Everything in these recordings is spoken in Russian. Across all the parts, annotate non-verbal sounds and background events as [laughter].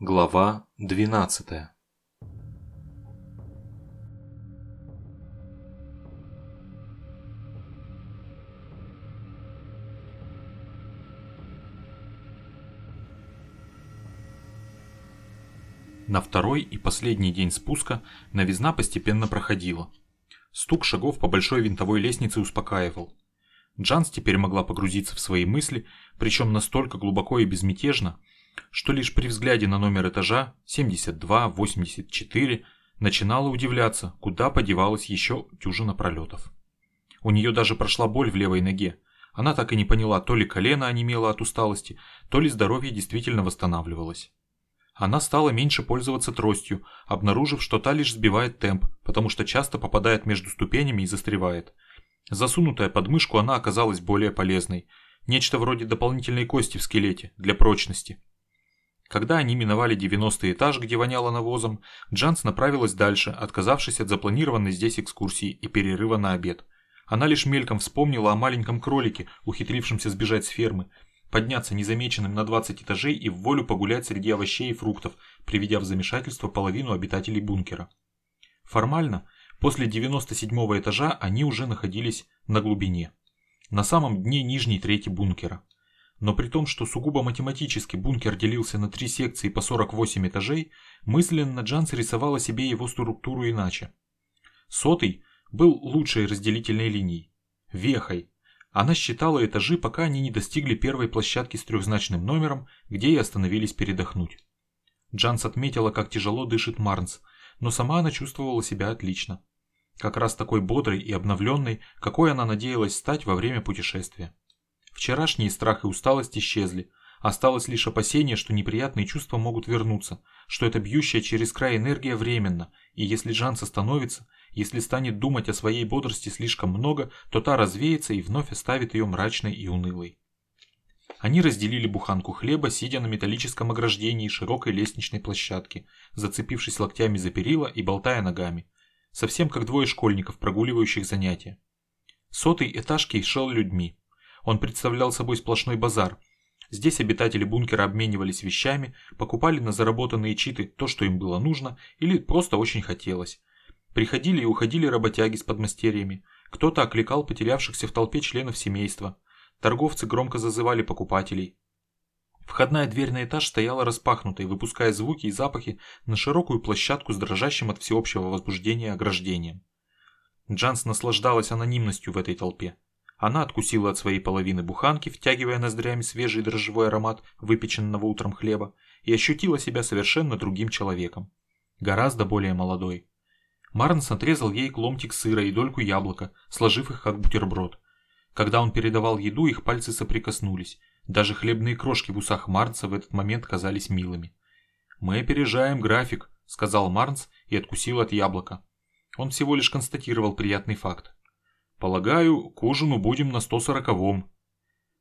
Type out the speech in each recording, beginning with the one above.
Глава 12 На второй и последний день спуска новизна постепенно проходила. Стук шагов по большой винтовой лестнице успокаивал. Джанс теперь могла погрузиться в свои мысли, причем настолько глубоко и безмятежно, что лишь при взгляде на номер этажа 72-84 начинала удивляться, куда подевалась еще дюжина пролетов. У нее даже прошла боль в левой ноге. Она так и не поняла, то ли колено онемело от усталости, то ли здоровье действительно восстанавливалось. Она стала меньше пользоваться тростью, обнаружив, что та лишь сбивает темп, потому что часто попадает между ступенями и застревает. Засунутая под мышку она оказалась более полезной. Нечто вроде дополнительной кости в скелете, для прочности. Когда они миновали 90 этаж, где воняло навозом, Джанс направилась дальше, отказавшись от запланированной здесь экскурсии и перерыва на обед. Она лишь мельком вспомнила о маленьком кролике, ухитрившемся сбежать с фермы, подняться незамеченным на 20 этажей и в волю погулять среди овощей и фруктов, приведя в замешательство половину обитателей бункера. Формально, после 97 этажа они уже находились на глубине, на самом дне нижней трети бункера. Но при том, что сугубо математически бункер делился на три секции по 48 этажей, мысленно Джанс рисовала себе его структуру иначе. Сотый был лучшей разделительной линией, вехой. Она считала этажи, пока они не достигли первой площадки с трехзначным номером, где и остановились передохнуть. Джанс отметила, как тяжело дышит Марнс, но сама она чувствовала себя отлично. Как раз такой бодрой и обновленной, какой она надеялась стать во время путешествия. Вчерашние страх и усталость исчезли. Осталось лишь опасение, что неприятные чувства могут вернуться, что эта бьющая через край энергия временна, и если Джанс остановится, если станет думать о своей бодрости слишком много, то та развеется и вновь оставит ее мрачной и унылой. Они разделили буханку хлеба, сидя на металлическом ограждении широкой лестничной площадки, зацепившись локтями за перила и болтая ногами. Совсем как двое школьников, прогуливающих занятия. Сотый этаж кишел людьми. Он представлял собой сплошной базар. Здесь обитатели бункера обменивались вещами, покупали на заработанные читы то, что им было нужно, или просто очень хотелось. Приходили и уходили работяги с подмастерьями. Кто-то окликал потерявшихся в толпе членов семейства. Торговцы громко зазывали покупателей. Входная дверь на этаж стояла распахнутой, выпуская звуки и запахи на широкую площадку с дрожащим от всеобщего возбуждения ограждением. Джанс наслаждалась анонимностью в этой толпе. Она откусила от своей половины буханки, втягивая ноздрями свежий дрожжевой аромат выпеченного утром хлеба, и ощутила себя совершенно другим человеком. Гораздо более молодой. Марнс отрезал ей ломтик сыра и дольку яблока, сложив их как бутерброд. Когда он передавал еду, их пальцы соприкоснулись. Даже хлебные крошки в усах Марнса в этот момент казались милыми. «Мы опережаем график», — сказал Марнс и откусил от яблока. Он всего лишь констатировал приятный факт. Полагаю, к ужину будем на 140-м.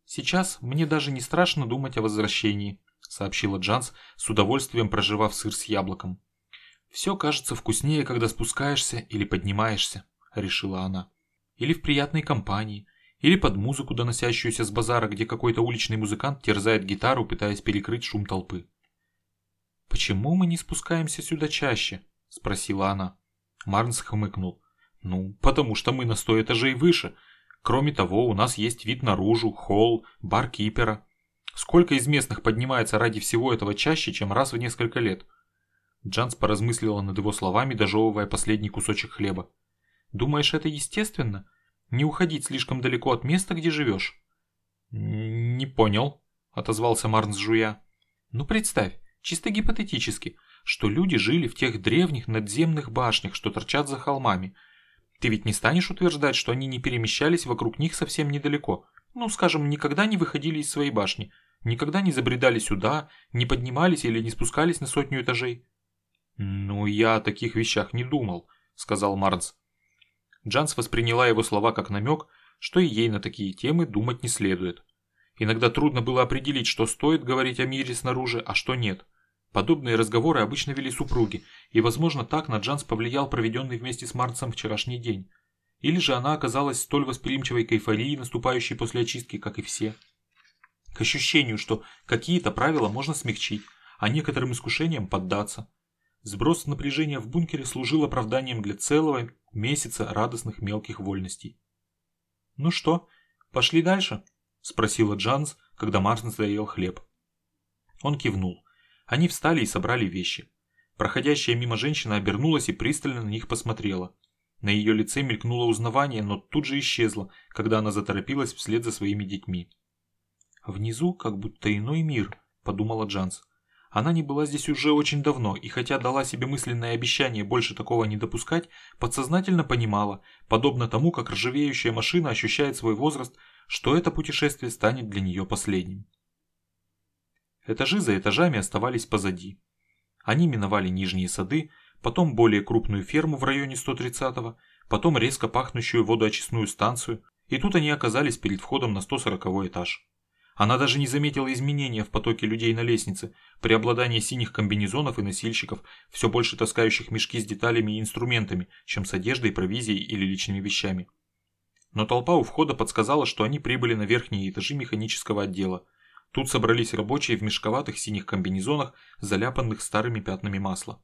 Сейчас мне даже не страшно думать о возвращении, сообщила Джанс, с удовольствием проживав сыр с яблоком. Все кажется вкуснее, когда спускаешься или поднимаешься, решила она. Или в приятной компании, или под музыку, доносящуюся с базара, где какой-то уличный музыкант терзает гитару, пытаясь перекрыть шум толпы. «Почему мы не спускаемся сюда чаще?» – спросила она. Марнс хмыкнул. Ну, потому что мы на сто этажей выше. Кроме того, у нас есть вид наружу, холл, бар кипера. Сколько из местных поднимается ради всего этого чаще, чем раз в несколько лет? Джанс поразмыслила над его словами, дожевывая последний кусочек хлеба. «Думаешь, это естественно? Не уходить слишком далеко от места, где живешь?» «Не понял», — отозвался Марнс жуя. «Ну представь, чисто гипотетически, что люди жили в тех древних надземных башнях, что торчат за холмами, ты ведь не станешь утверждать, что они не перемещались вокруг них совсем недалеко. Ну, скажем, никогда не выходили из своей башни, никогда не забредали сюда, не поднимались или не спускались на сотню этажей. «Ну, я о таких вещах не думал», — сказал Марнс. Джанс восприняла его слова как намек, что и ей на такие темы думать не следует. Иногда трудно было определить, что стоит говорить о мире снаружи, а что нет — Подобные разговоры обычно вели супруги, и, возможно, так на Джанс повлиял проведенный вместе с Марнсом вчерашний день. Или же она оказалась столь восприимчивой к эйфории, наступающей после очистки, как и все. К ощущению, что какие-то правила можно смягчить, а некоторым искушениям поддаться. Сброс напряжения в бункере служил оправданием для целого месяца радостных мелких вольностей. «Ну что, пошли дальше?» – спросила Джанс, когда Мартин доел хлеб. Он кивнул. Они встали и собрали вещи. Проходящая мимо женщина обернулась и пристально на них посмотрела. На ее лице мелькнуло узнавание, но тут же исчезло, когда она заторопилась вслед за своими детьми. «Внизу как будто иной мир», – подумала Джанс. Она не была здесь уже очень давно, и хотя дала себе мысленное обещание больше такого не допускать, подсознательно понимала, подобно тому, как ржавеющая машина ощущает свой возраст, что это путешествие станет для нее последним. Этажи за этажами оставались позади. Они миновали нижние сады, потом более крупную ферму в районе 130-го, потом резко пахнущую водоочистную станцию, и тут они оказались перед входом на 140 этаж. Она даже не заметила изменения в потоке людей на лестнице, преобладание синих комбинезонов и носильщиков, все больше таскающих мешки с деталями и инструментами, чем с одеждой, провизией или личными вещами. Но толпа у входа подсказала, что они прибыли на верхние этажи механического отдела. Тут собрались рабочие в мешковатых синих комбинезонах, заляпанных старыми пятнами масла.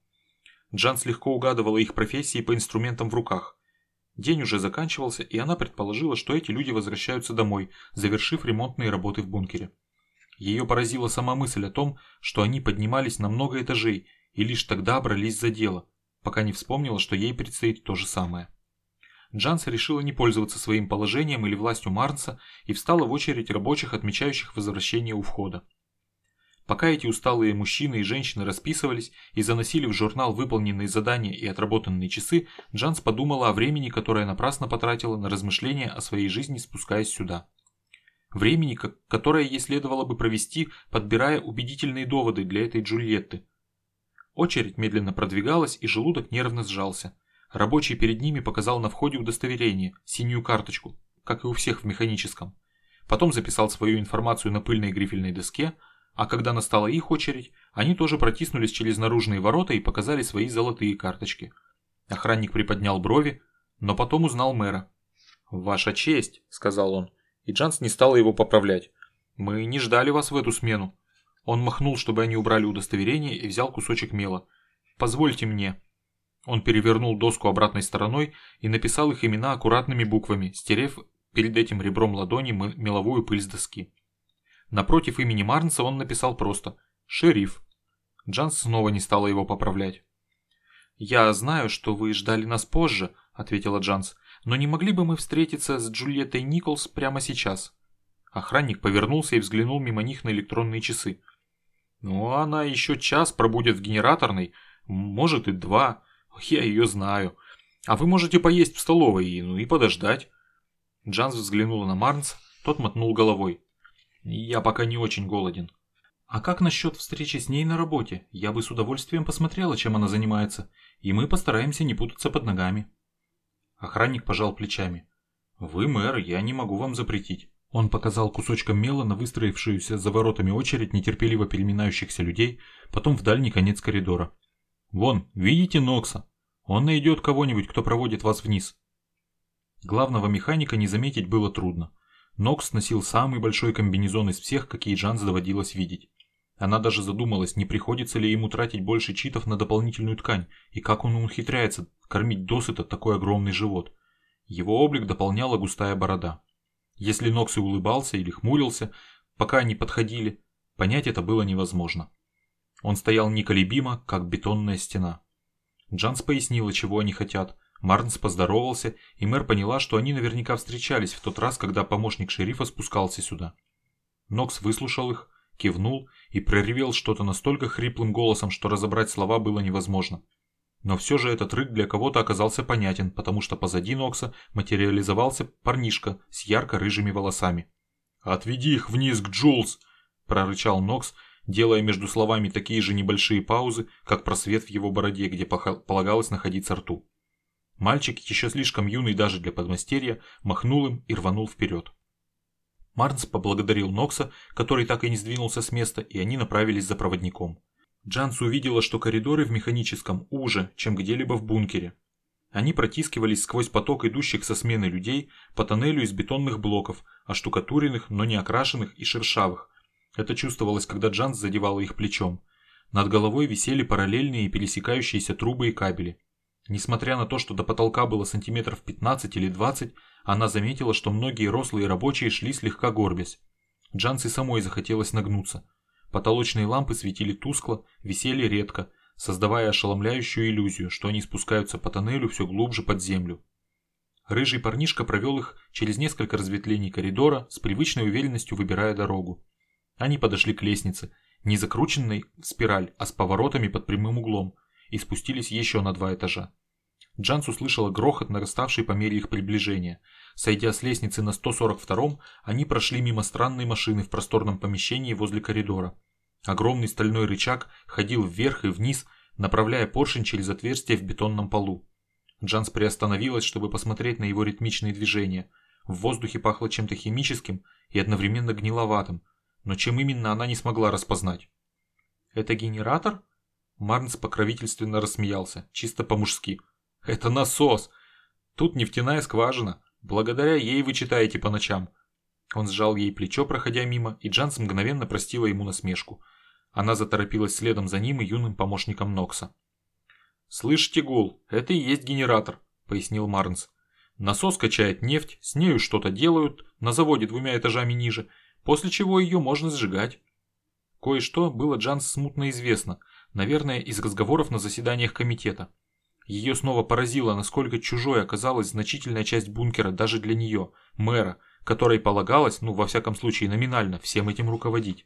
Джанс легко угадывала их профессии по инструментам в руках – День уже заканчивался, и она предположила, что эти люди возвращаются домой, завершив ремонтные работы в бункере. Ее поразила сама мысль о том, что они поднимались на много этажей и лишь тогда брались за дело, пока не вспомнила, что ей предстоит то же самое. Джанс решила не пользоваться своим положением или властью Марнса и встала в очередь рабочих, отмечающих возвращение у входа. Пока эти усталые мужчины и женщины расписывались и заносили в журнал выполненные задания и отработанные часы, Джанс подумала о времени, которое напрасно потратила на размышления о своей жизни, спускаясь сюда. Времени, которое ей следовало бы провести, подбирая убедительные доводы для этой Джульетты. Очередь медленно продвигалась, и желудок нервно сжался. Рабочий перед ними показал на входе удостоверение, синюю карточку, как и у всех в механическом. Потом записал свою информацию на пыльной грифельной доске – а когда настала их очередь, они тоже протиснулись через наружные ворота и показали свои золотые карточки. Охранник приподнял брови, но потом узнал мэра. «Ваша честь», — сказал он, и Джанс не стала его поправлять. «Мы не ждали вас в эту смену». Он махнул, чтобы они убрали удостоверение и взял кусочек мела. «Позвольте мне». Он перевернул доску обратной стороной и написал их имена аккуратными буквами, стерев перед этим ребром ладони меловую пыль с доски. Напротив имени Марнса он написал просто «Шериф». Джанс снова не стала его поправлять. «Я знаю, что вы ждали нас позже», — ответила Джанс, «но не могли бы мы встретиться с Джульеттой Николс прямо сейчас?» Охранник повернулся и взглянул мимо них на электронные часы. «Ну, она еще час пробудет в генераторной, может и два. Я ее знаю. А вы можете поесть в столовой и, ну, и подождать». Джанс взглянула на Марнс, тот мотнул головой. Я пока не очень голоден. А как насчет встречи с ней на работе? Я бы с удовольствием посмотрела, чем она занимается, и мы постараемся не путаться под ногами. Охранник пожал плечами. Вы мэр, я не могу вам запретить. Он показал кусочком мела на выстроившуюся за воротами очередь нетерпеливо переминающихся людей, потом в дальний конец коридора. «Вон, видите Нокса? Он найдет кого-нибудь, кто проводит вас вниз». Главного механика не заметить было трудно. Нокс носил самый большой комбинезон из всех, какие Джанс доводилось видеть. Она даже задумалась, не приходится ли ему тратить больше читов на дополнительную ткань, и как он ухитряется кормить досыта такой огромный живот. Его облик дополняла густая борода. Если Нокс и улыбался или хмурился, пока они подходили, понять это было невозможно. Он стоял неколебимо, как бетонная стена. Джанс пояснила, чего они хотят, Марнс поздоровался, и мэр поняла, что они наверняка встречались в тот раз, когда помощник шерифа спускался сюда. Нокс выслушал их, кивнул и проревел что-то настолько хриплым голосом, что разобрать слова было невозможно. Но все же этот рык для кого-то оказался понятен, потому что позади Нокса материализовался парнишка с ярко-рыжими волосами. «Отведи их вниз к Джулс!» – прорычал Нокс, делая между словами такие же небольшие паузы, как просвет в его бороде, где полагалось находиться рту. Мальчик, еще слишком юный даже для подмастерья, махнул им и рванул вперед. Марнс поблагодарил Нокса, который так и не сдвинулся с места, и они направились за проводником. Джанс увидела, что коридоры в механическом уже, чем где-либо в бункере. Они протискивались сквозь поток идущих со смены людей по тоннелю из бетонных блоков, оштукатуренных, но не окрашенных и шершавых. Это чувствовалось, когда Джанс задевала их плечом. Над головой висели параллельные и пересекающиеся трубы и кабели. Несмотря на то, что до потолка было сантиметров 15 или 20, она заметила, что многие рослые рабочие шли слегка горбясь. Джанси самой захотелось нагнуться. Потолочные лампы светили тускло, висели редко, создавая ошеломляющую иллюзию, что они спускаются по тоннелю все глубже под землю. Рыжий парнишка провел их через несколько разветвлений коридора, с привычной уверенностью выбирая дорогу. Они подошли к лестнице, не закрученной в спираль, а с поворотами под прямым углом, и спустились еще на два этажа. Джанс услышала грохот, нараставший по мере их приближения. Сойдя с лестницы на 142-м, они прошли мимо странной машины в просторном помещении возле коридора. Огромный стальной рычаг ходил вверх и вниз, направляя поршень через отверстие в бетонном полу. Джанс приостановилась, чтобы посмотреть на его ритмичные движения. В воздухе пахло чем-то химическим и одновременно гниловатым, но чем именно она не смогла распознать. «Это генератор?» Марнс покровительственно рассмеялся, чисто по-мужски. «Это насос! Тут нефтяная скважина. Благодаря ей вы читаете по ночам». Он сжал ей плечо, проходя мимо, и Джанс мгновенно простила ему насмешку. Она заторопилась следом за ним и юным помощником Нокса. «Слышите гул? Это и есть генератор», — пояснил Марнс. «Насос качает нефть, с нею что-то делают, на заводе двумя этажами ниже, после чего ее можно сжигать». Кое-что было Джанс смутно известно, наверное, из разговоров на заседаниях комитета. Ее снова поразило, насколько чужой оказалась значительная часть бункера даже для нее, мэра, которой полагалось, ну во всяком случае номинально, всем этим руководить.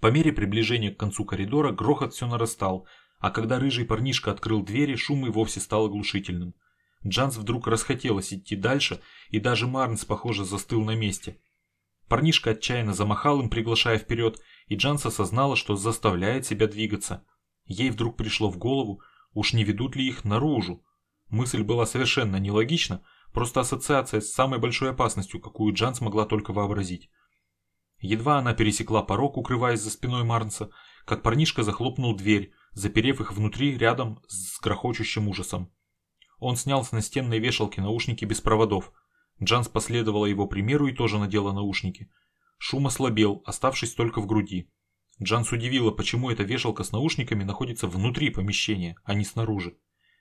По мере приближения к концу коридора грохот все нарастал, а когда рыжий парнишка открыл двери, шум и вовсе стал оглушительным. Джанс вдруг расхотелось идти дальше, и даже Марнс, похоже, застыл на месте. Парнишка отчаянно замахал им, приглашая вперед, и Джанс осознала, что заставляет себя двигаться. Ей вдруг пришло в голову, уж не ведут ли их наружу. Мысль была совершенно нелогична, просто ассоциация с самой большой опасностью, какую Джанс могла только вообразить. Едва она пересекла порог, укрываясь за спиной Марнса, как парнишка захлопнул дверь, заперев их внутри рядом с грохочущим ужасом. Он снял с настенной вешалки наушники без проводов. Джанс последовала его примеру и тоже надела наушники. Шум ослабел, оставшись только в груди. Джанс удивила, почему эта вешалка с наушниками находится внутри помещения, а не снаружи.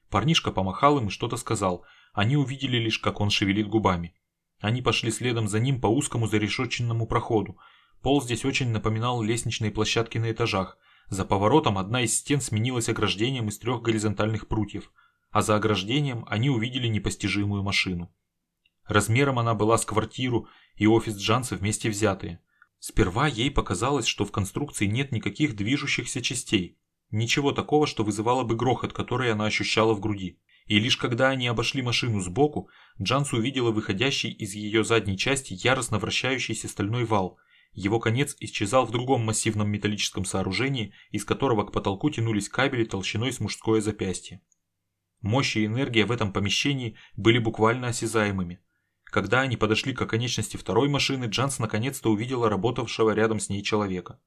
Парнишка помахал им и что-то сказал. Они увидели лишь, как он шевелит губами. Они пошли следом за ним по узкому зарешетченному проходу. Пол здесь очень напоминал лестничные площадки на этажах. За поворотом одна из стен сменилась ограждением из трех горизонтальных прутьев, а за ограждением они увидели непостижимую машину. Размером она была с квартиру и офис Джанса вместе взятые. Сперва ей показалось, что в конструкции нет никаких движущихся частей. Ничего такого, что вызывало бы грохот, который она ощущала в груди. И лишь когда они обошли машину сбоку, Джанс увидела выходящий из ее задней части яростно вращающийся стальной вал. Его конец исчезал в другом массивном металлическом сооружении, из которого к потолку тянулись кабели толщиной с мужское запястье. Мощь и энергия в этом помещении были буквально осязаемыми. Когда они подошли к оконечности второй машины, Джанс наконец-то увидела работавшего рядом с ней человека.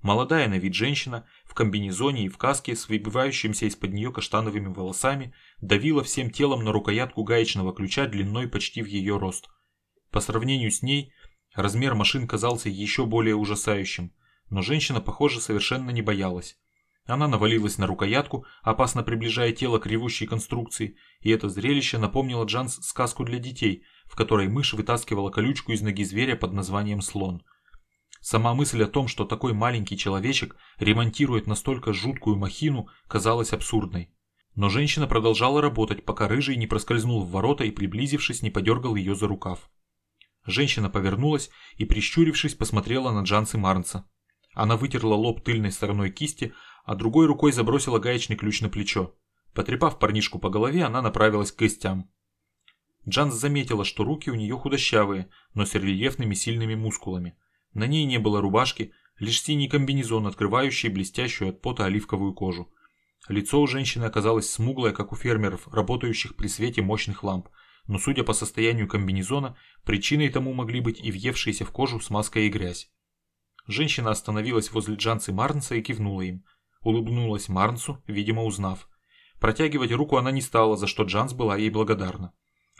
Молодая на вид женщина, в комбинезоне и в каске с выбивающимися из-под нее каштановыми волосами, давила всем телом на рукоятку гаечного ключа длиной почти в ее рост. По сравнению с ней, размер машин казался еще более ужасающим, но женщина, похоже, совершенно не боялась. Она навалилась на рукоятку, опасно приближая тело к ревущей конструкции, и это зрелище напомнило Джанс сказку для детей, в которой мышь вытаскивала колючку из ноги зверя под названием слон. Сама мысль о том, что такой маленький человечек ремонтирует настолько жуткую махину, казалась абсурдной. Но женщина продолжала работать, пока рыжий не проскользнул в ворота и, приблизившись, не подергал ее за рукав. Женщина повернулась и, прищурившись, посмотрела на Джанс и Марнса. Она вытерла лоб тыльной стороной кисти, а другой рукой забросила гаечный ключ на плечо. Потрепав парнишку по голове, она направилась к гостям. Джанс заметила, что руки у нее худощавые, но с рельефными сильными мускулами. На ней не было рубашки, лишь синий комбинезон, открывающий блестящую от пота оливковую кожу. Лицо у женщины оказалось смуглое, как у фермеров, работающих при свете мощных ламп, но судя по состоянию комбинезона, причиной тому могли быть и въевшиеся в кожу смазка и грязь. Женщина остановилась возле Джанса и Марнса и кивнула им. Улыбнулась Марнсу, видимо узнав. Протягивать руку она не стала, за что Джанс была ей благодарна.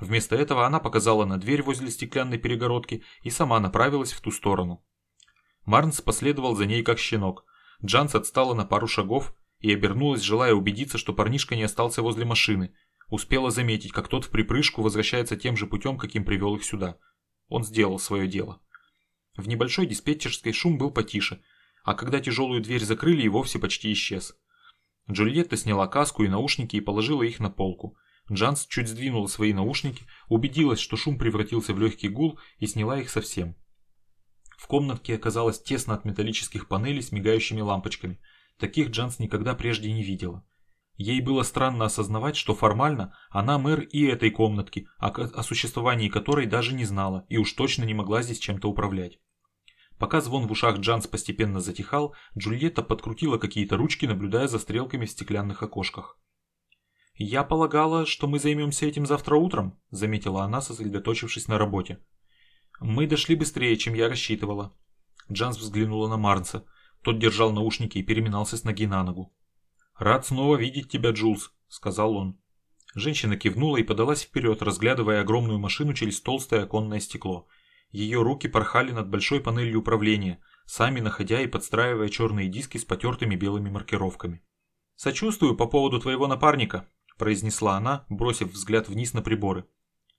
Вместо этого она показала на дверь возле стеклянной перегородки и сама направилась в ту сторону. Марнс последовал за ней как щенок. Джанс отстала на пару шагов и обернулась, желая убедиться, что парнишка не остался возле машины. Успела заметить, как тот в припрыжку возвращается тем же путем, каким привел их сюда. Он сделал свое дело. В небольшой диспетчерской шум был потише, а когда тяжелую дверь закрыли и вовсе почти исчез. Джульетта сняла каску и наушники и положила их на полку. Джанс чуть сдвинула свои наушники, убедилась, что шум превратился в легкий гул и сняла их совсем. В комнатке оказалось тесно от металлических панелей с мигающими лампочками. Таких Джанс никогда прежде не видела. Ей было странно осознавать, что формально она мэр и этой комнатки, о, существовании которой даже не знала и уж точно не могла здесь чем-то управлять. Пока звон в ушах Джанс постепенно затихал, Джульетта подкрутила какие-то ручки, наблюдая за стрелками в стеклянных окошках. «Я полагала, что мы займемся этим завтра утром», — заметила она, сосредоточившись на работе. «Мы дошли быстрее, чем я рассчитывала». Джанс взглянула на Марнса. Тот держал наушники и переминался с ноги на ногу. «Рад снова видеть тебя, Джулс», — сказал он. Женщина кивнула и подалась вперед, разглядывая огромную машину через толстое оконное стекло. Ее руки порхали над большой панелью управления, сами находя и подстраивая черные диски с потертыми белыми маркировками. «Сочувствую по поводу твоего напарника», – произнесла она, бросив взгляд вниз на приборы.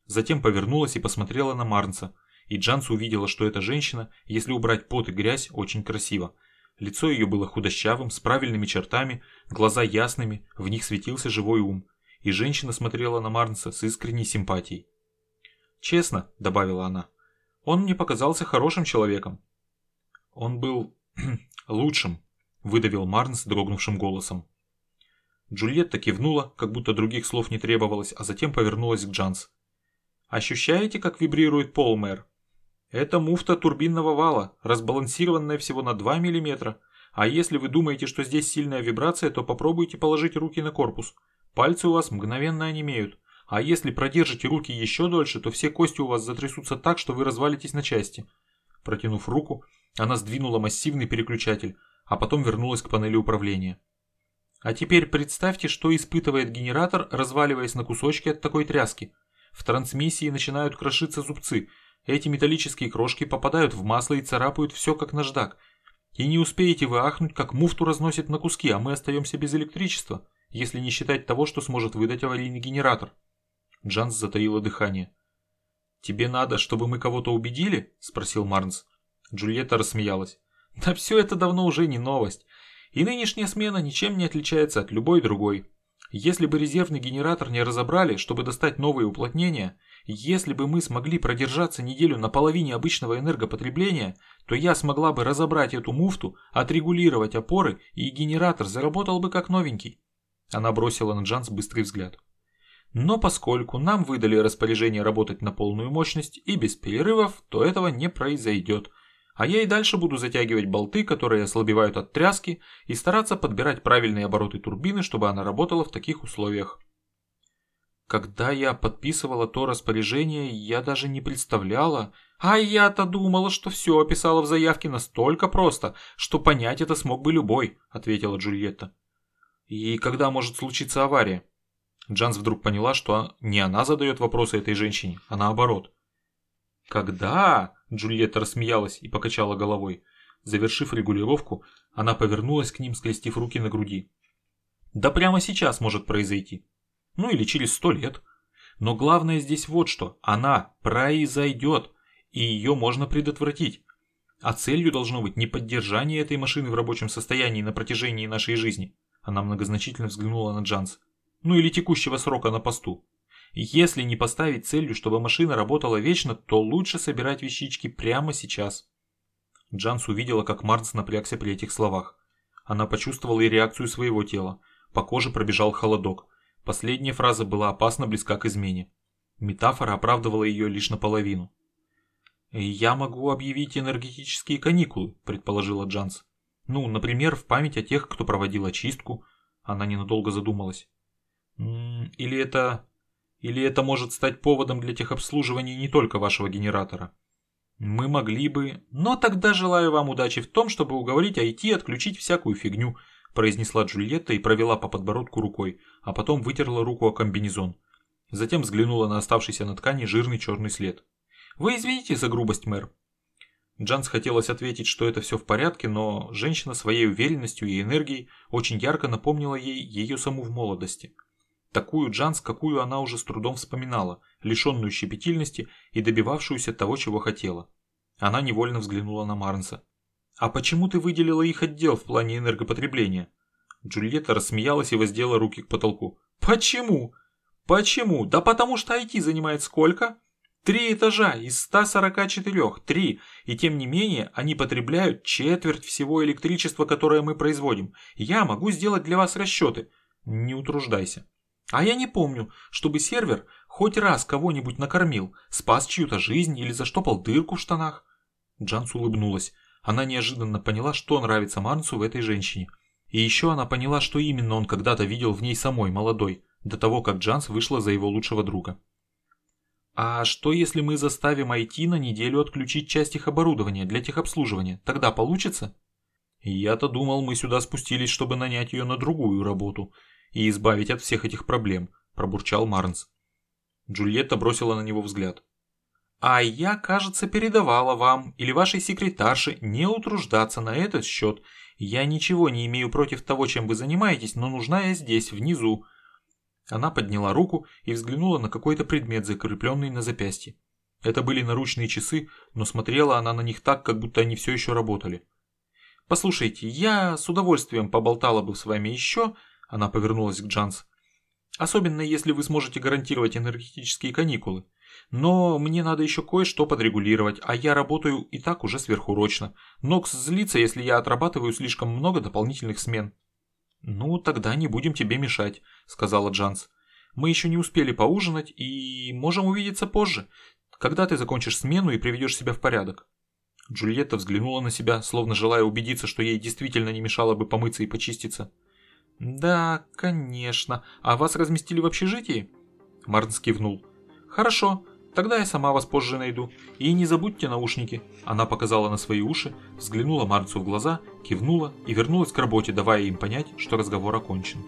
Затем повернулась и посмотрела на Марнса, и Джанс увидела, что эта женщина, если убрать пот и грязь, очень красива. Лицо ее было худощавым, с правильными чертами, глаза ясными, в них светился живой ум, и женщина смотрела на Марнса с искренней симпатией. «Честно», – добавила она, – «он мне показался хорошим человеком». «Он был [clears throat] лучшим», – выдавил Марнс дрогнувшим голосом. Джульетта кивнула, как будто других слов не требовалось, а затем повернулась к Джанс. «Ощущаете, как вибрирует пол, мэр? Это муфта турбинного вала, разбалансированная всего на 2 мм. А если вы думаете, что здесь сильная вибрация, то попробуйте положить руки на корпус. Пальцы у вас мгновенно онемеют. А если продержите руки еще дольше, то все кости у вас затрясутся так, что вы развалитесь на части». Протянув руку, она сдвинула массивный переключатель, а потом вернулась к панели управления. А теперь представьте, что испытывает генератор, разваливаясь на кусочки от такой тряски. В трансмиссии начинают крошиться зубцы. Эти металлические крошки попадают в масло и царапают все как наждак. И не успеете вы ахнуть, как муфту разносит на куски, а мы остаемся без электричества, если не считать того, что сможет выдать аварийный генератор. Джанс затаила дыхание. «Тебе надо, чтобы мы кого-то убедили?» – спросил Марнс. Джульетта рассмеялась. «Да все это давно уже не новость. И нынешняя смена ничем не отличается от любой другой. Если бы резервный генератор не разобрали, чтобы достать новые уплотнения, если бы мы смогли продержаться неделю на половине обычного энергопотребления, то я смогла бы разобрать эту муфту, отрегулировать опоры, и генератор заработал бы как новенький. Она бросила на Джанс быстрый взгляд. Но поскольку нам выдали распоряжение работать на полную мощность и без перерывов, то этого не произойдет – а я и дальше буду затягивать болты, которые ослабевают от тряски, и стараться подбирать правильные обороты турбины, чтобы она работала в таких условиях. Когда я подписывала то распоряжение, я даже не представляла. А я-то думала, что все описала в заявке настолько просто, что понять это смог бы любой, ответила Джульетта. И когда может случиться авария? Джанс вдруг поняла, что не она задает вопросы этой женщине, а наоборот. Когда? Джульетта рассмеялась и покачала головой. Завершив регулировку, она повернулась к ним, скрестив руки на груди. Да прямо сейчас может произойти. Ну или через сто лет. Но главное здесь вот что. Она произойдет, и ее можно предотвратить. А целью должно быть не поддержание этой машины в рабочем состоянии на протяжении нашей жизни. Она многозначительно взглянула на Джанс. Ну или текущего срока на посту. Если не поставить целью, чтобы машина работала вечно, то лучше собирать вещички прямо сейчас. Джанс увидела, как Марнс напрягся при этих словах. Она почувствовала и реакцию своего тела. По коже пробежал холодок. Последняя фраза была опасно близка к измене. Метафора оправдывала ее лишь наполовину. «Я могу объявить энергетические каникулы», – предположила Джанс. «Ну, например, в память о тех, кто проводил очистку». Она ненадолго задумалась. «Или это или это может стать поводом для техобслуживания не только вашего генератора? Мы могли бы... Но тогда желаю вам удачи в том, чтобы уговорить IT отключить всякую фигню, произнесла Джульетта и провела по подбородку рукой, а потом вытерла руку о комбинезон. Затем взглянула на оставшийся на ткани жирный черный след. «Вы извините за грубость, мэр». Джанс хотелось ответить, что это все в порядке, но женщина своей уверенностью и энергией очень ярко напомнила ей ее саму в молодости. Такую Джанс, какую она уже с трудом вспоминала, лишенную щепетильности и добивавшуюся того, чего хотела. Она невольно взглянула на Марнса. «А почему ты выделила их отдел в плане энергопотребления?» Джульетта рассмеялась и воздела руки к потолку. «Почему? Почему? Да потому что IT занимает сколько? Три этажа из 144, три, и тем не менее они потребляют четверть всего электричества, которое мы производим. Я могу сделать для вас расчеты. Не утруждайся. А я не помню, чтобы сервер хоть раз кого-нибудь накормил, спас чью-то жизнь или заштопал дырку в штанах. Джанс улыбнулась. Она неожиданно поняла, что нравится Марнсу в этой женщине. И еще она поняла, что именно он когда-то видел в ней самой, молодой, до того, как Джанс вышла за его лучшего друга. А что если мы заставим IT на неделю отключить часть их оборудования для техобслуживания? Тогда получится? Я-то думал, мы сюда спустились, чтобы нанять ее на другую работу и избавить от всех этих проблем, пробурчал Марнс. Джульетта бросила на него взгляд. А я, кажется, передавала вам или вашей секретарше не утруждаться на этот счет. Я ничего не имею против того, чем вы занимаетесь, но нужна я здесь, внизу, она подняла руку и взглянула на какой-то предмет, закрепленный на запястье. Это были наручные часы, но смотрела она на них так, как будто они все еще работали. «Послушайте, я с удовольствием поболтала бы с вами еще», она повернулась к Джанс. «Особенно если вы сможете гарантировать энергетические каникулы. Но мне надо еще кое-что подрегулировать, а я работаю и так уже сверхурочно. Нокс злится, если я отрабатываю слишком много дополнительных смен». «Ну, тогда не будем тебе мешать», — сказала Джанс. «Мы еще не успели поужинать и можем увидеться позже, когда ты закончишь смену и приведешь себя в порядок». Джульетта взглянула на себя, словно желая убедиться, что ей действительно не мешало бы помыться и почиститься. «Да, конечно. А вас разместили в общежитии?» Мартинс кивнул. «Хорошо. Тогда я сама вас позже найду. И не забудьте наушники. Она показала на свои уши, взглянула Марцу в глаза, кивнула и вернулась к работе, давая им понять, что разговор окончен.